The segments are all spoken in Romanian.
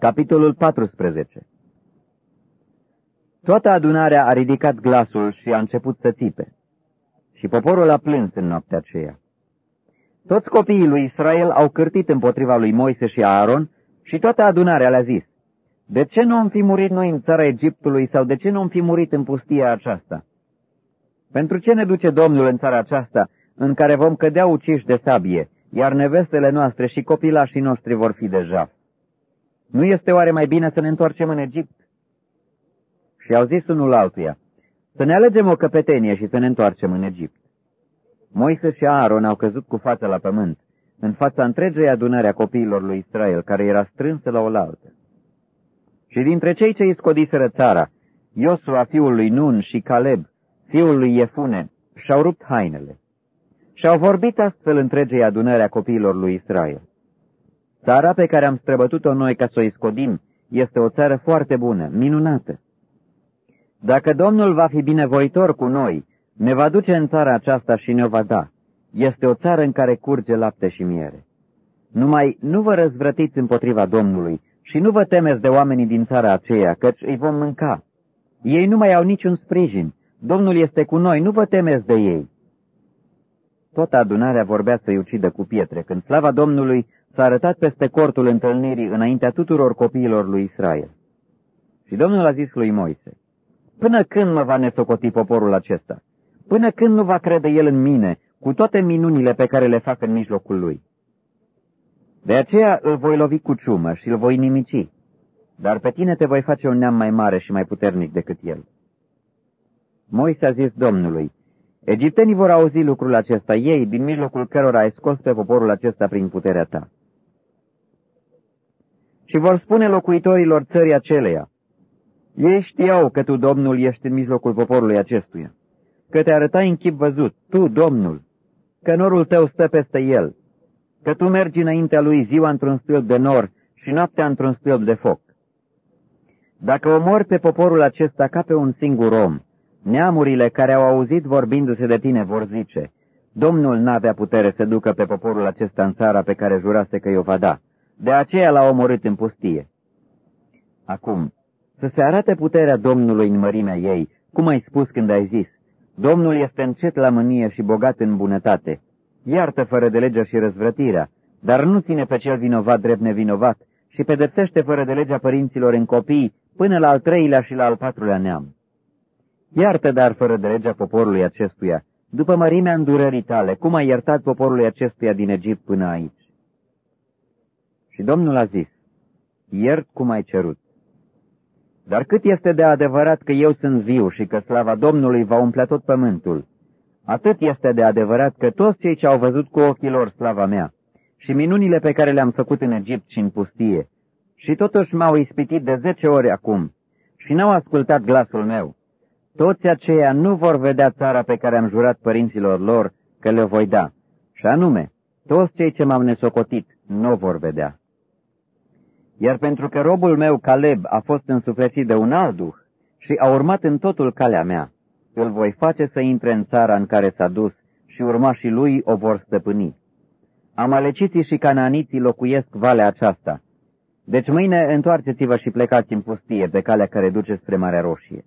Capitolul 14 Toată adunarea a ridicat glasul și a început să țipe. Și poporul a plâns în noaptea aceea. Toți copiii lui Israel au cârtit împotriva lui Moise și Aaron și toată adunarea le-a zis, De ce nu am fi murit noi în țara Egiptului sau de ce nu am fi murit în pustia aceasta? Pentru ce ne duce Domnul în țara aceasta, în care vom cădea uciși de sabie, iar nevestele noastre și copilașii noștri vor fi deja? Nu este oare mai bine să ne întoarcem în Egipt? Și au zis unul altuia, să ne alegem o căpetenie și să ne întoarcem în Egipt. Moise și Aaron au căzut cu fața la pământ, în fața întregei adunări a copiilor lui Israel, care era strânsă la oaltă. Și dintre cei ce îi scodiseră țara, Iosua fiul lui Nun și Caleb, fiul lui Iefune, și-au rupt hainele. Și-au vorbit astfel întregei adunări a copiilor lui Israel. Țara pe care am străbătut-o noi ca să o iscodim este o țară foarte bună, minunată. Dacă Domnul va fi binevoitor cu noi, ne va duce în țara aceasta și ne-o va da. Este o țară în care curge lapte și miere. Numai nu vă răzvrătiți împotriva Domnului și nu vă temeți de oamenii din țara aceea, căci îi vom mânca. Ei nu mai au niciun sprijin. Domnul este cu noi, nu vă temeți de ei. Toată adunarea vorbea să-i ucidă cu pietre, când slava Domnului s-a arătat peste cortul întâlnirii înaintea tuturor copiilor lui Israel. Și Domnul a zis lui Moise, Până când mă va nesocoti poporul acesta? Până când nu va crede el în mine, cu toate minunile pe care le fac în mijlocul lui? De aceea îl voi lovi cu ciumă și îl voi nimici, dar pe tine te voi face un neam mai mare și mai puternic decât el. Moise a zis Domnului, Egiptenii vor auzi lucrul acesta, ei, din mijlocul cărora ai scos pe poporul acesta prin puterea ta. Și vor spune locuitorilor țării aceleia, ei știau că tu, Domnul, ești în mijlocul poporului acestuia, că te arătai în chip văzut, tu, Domnul, că norul tău stă peste el, că tu mergi înaintea lui ziua într-un stâlp de nor și noaptea într-un stâlp de foc. Dacă omori pe poporul acesta ca pe un singur om, neamurile care au auzit vorbindu-se de tine vor zice, Domnul n-avea putere să ducă pe poporul acesta în țara pe care jurase că i-o va da, de aceea l-a omorât în pustie. Acum, să se arate puterea Domnului în mărimea ei, cum ai spus când ai zis, Domnul este încet la mânie și bogat în bunătate, iartă fără de legea și răzvrătirea, dar nu ține pe cel vinovat drept nevinovat și pedepsește fără de legea părinților în copii până la al treilea și la al patrulea neam. Iartă dar fără de legea poporului acestuia, după mărimea îndurării tale, cum ai iertat poporului acestuia din Egipt până aici. Și Domnul a zis, iert cum ai cerut. Dar cât este de adevărat că eu sunt viu și că slava Domnului va umple tot pământul, atât este de adevărat că toți cei ce au văzut cu ochii lor slava mea și minunile pe care le-am făcut în Egipt și în pustie, și totuși m-au ispitit de zece ori acum și n-au ascultat glasul meu, toți aceia nu vor vedea țara pe care am jurat părinților lor că le voi da, și anume, toți cei ce m-am nesocotit nu vor vedea. Iar pentru că robul meu Caleb a fost însuflețit de un alt duh și a urmat în totul calea mea, îl voi face să intre în țara în care s-a dus și urmașii lui o vor stăpâni. Amaleciții și cananiții locuiesc valea aceasta. Deci mâine întoarceți-vă și plecați în pustie pe calea care duce spre Marea Roșie.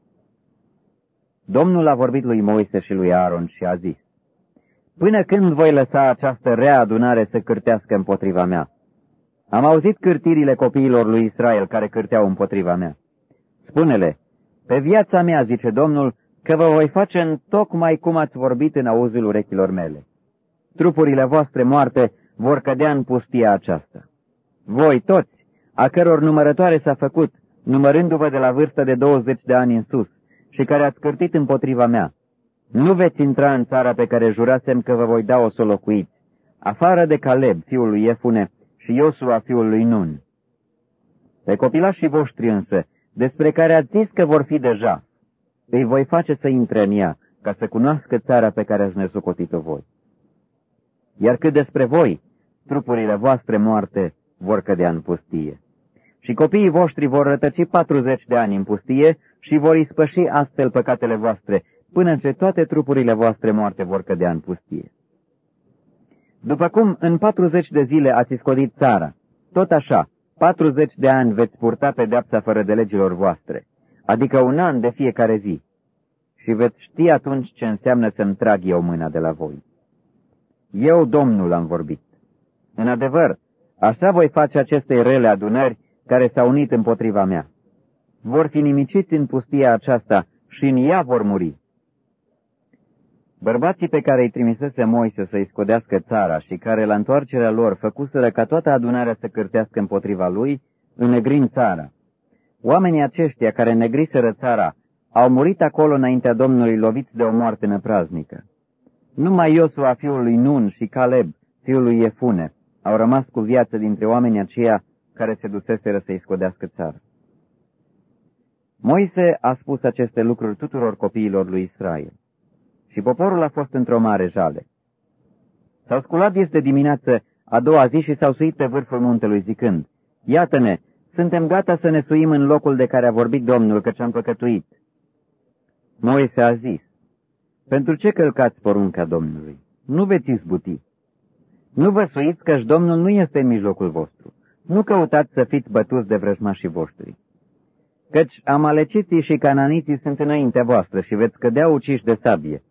Domnul a vorbit lui Moise și lui Aaron și a zis, Până când voi lăsa această rea adunare să cârtească împotriva mea? Am auzit cârtirile copiilor lui Israel care cârteau împotriva mea. Spune-le, pe viața mea, zice Domnul, că vă voi face în tocmai cum ați vorbit în auzul urechilor mele. Trupurile voastre moarte vor cădea în pustia aceasta. Voi toți, a căror numărătoare s-a făcut, numărându-vă de la vârstă de 20 de ani în sus, și care ați cârtit împotriva mea, nu veți intra în țara pe care jurasem că vă voi da o să locuiți, afară de Caleb, fiul lui Efune, și Iosua fiul lui Nun. Pe copilașii voștri însă, despre care ați zis că vor fi deja, îi voi face să intre în ea, ca să cunoască țara pe care ați nesocotit-o voi. Iar cât despre voi, trupurile voastre moarte vor cădea în pustie. Și copiii voștri vor rătăci patruzeci de ani în pustie și vor ispăși astfel păcatele voastre, până ce toate trupurile voastre moarte vor cădea în pustie. După cum în patruzeci de zile ați scodit țara, tot așa, 40 de ani veți purta pedeapsa fără de legilor voastre, adică un an de fiecare zi, și veți ști atunci ce înseamnă să-mi trag eu mâna de la voi. Eu, Domnul, am vorbit. În adevăr, așa voi face acestei rele adunări care s-au unit împotriva mea. Vor fi nimiciți în pustia aceasta și în ea vor muri. Bărbații pe care îi trimisese Moise să-i scodească țara și care la întoarcerea lor făcuseră ca toată adunarea să cârtească împotriva lui, înnegrin țara. Oamenii aceștia care negriseră țara au murit acolo înaintea Domnului loviți de o moarte năpraznică. Numai Iosua, fiul lui Nun, și Caleb, fiul lui Efune, au rămas cu viață dintre oamenii aceia care se duseseră să-i scodească țara. Moise a spus aceste lucruri tuturor copiilor lui Israel și poporul a fost într-o mare jale. S-au sculat este dimineață a doua zi și s-au suit pe vârful muntelui zicând, Iată-ne, suntem gata să ne suim în locul de care a vorbit Domnul, căci am păcătuit. Moise a zis, Pentru ce călcați porunca Domnului? Nu veți izbuti. Nu vă suiți căci Domnul nu este în mijlocul vostru. Nu căutați să fiți bătuți de vrăjmașii voștri. Căci amaleciții și cananiții sunt înaintea voastră și veți cădea uciși de sabie.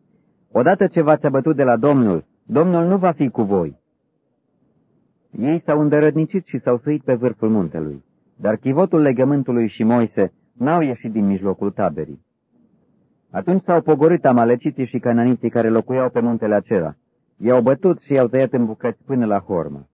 Odată ce v-ați abătut de la Domnul, Domnul nu va fi cu voi. Ei s-au îndărădnicit și s-au suit pe vârful muntelui, dar chivotul legământului și Moise n-au ieșit din mijlocul taberii. Atunci s-au pogorât amaleciții și cananiții care locuiau pe muntele acela. I-au bătut și i-au tăiat în bucăți până la hormă.